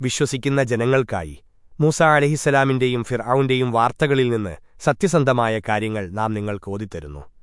വിശ്വസിക്കുന്ന ജനങ്ങൾക്കായി മൂസ അലഹിസലാമിന്റെയും ഫിർ വാർത്തകളിൽ നിന്ന് സത്യസന്ധമായ കാര്യങ്ങൾ നാം നിങ്ങൾക്ക് ഓതിത്തരുന്നു.